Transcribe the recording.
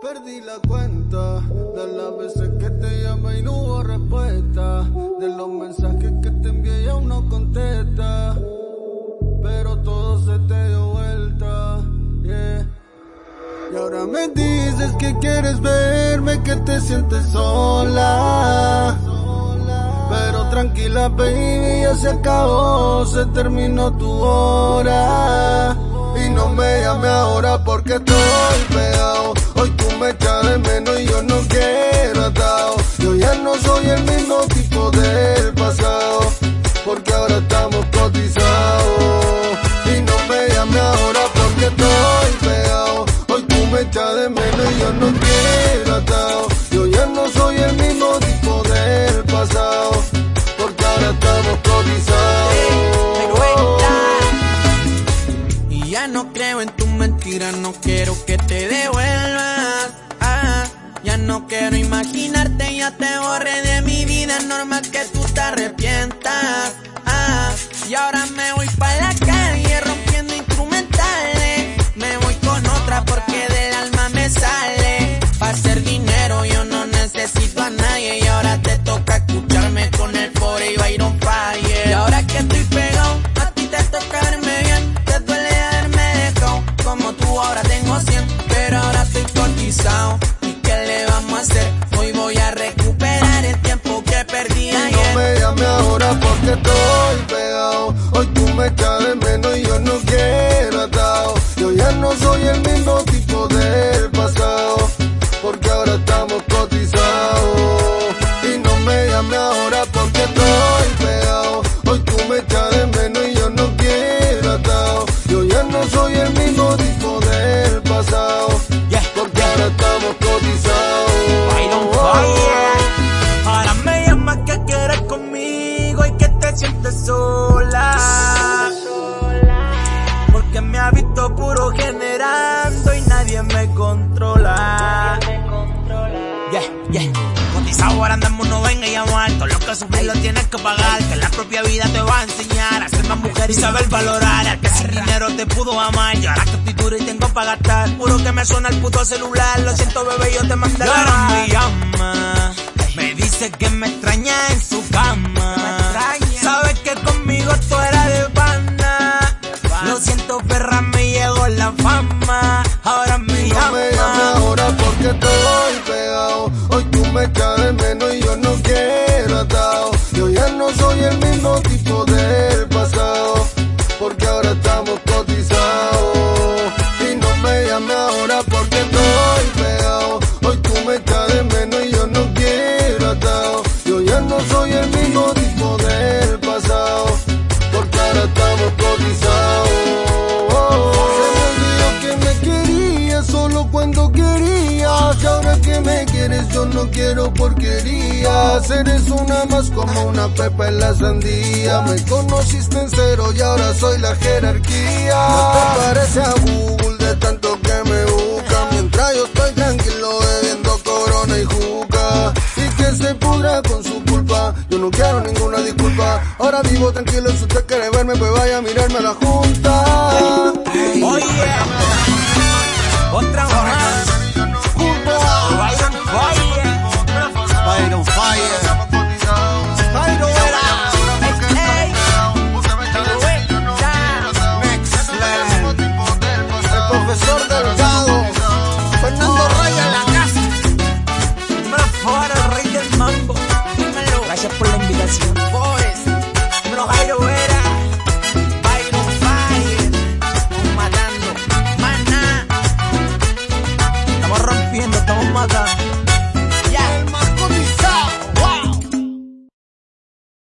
Perdí la cuenta de las veces que te llamé y no hubo respuesta. De los mensajes que te envié y aún no contesta. Pero todo se te dio vuelta. Y ahora me dices que quieres verme, que te sientes sola. Pero tranquila, baby, ya se acabó, se terminó tu hora. Y no me llame ahora porque estoy pegado. Hoy tú me echas de menos y yo no quiero no creo en tu mentira, no quiero que te devuelvas. Ah, ya no quiero imaginarte, ya te borré de mi vida, normal que tú te me echas ahora andamos no venga y alto. Lo que sufrir lo tienes que pagar. Que la propia vida te va a enseñar a ser más mujer y saber valorar. Al que sin dinero te pudo amar. Y ahora que estoy duro y tengo para gastar. Puro que me suena el puto celular. Lo siento, bebé, yo te mandé la ahora me llama. Me dice que me extraña en su cama. Sabes que conmigo tú eras de banda. Lo siento, perra, me llegó la fama. Ahora me No me llame llama. ahora porque tú me de menos y yo no quiero atado. Yo ya no soy el mismo tipo del yo no quiero porquerías. Eres una más como una pepa en la sandía. Me conociste en cero y ahora soy la jerarquía. No te parece a Google de tanto que me busca. Mientras yo estoy tranquilo bebiendo corona y juca. Y que se pudra con su culpa. Yo no quiero ninguna disculpa. Ahora vivo tranquilo. Si usted quiere verme, pues vaya a mirarme a la junta. Gracias por la invitación. Boys. Jairo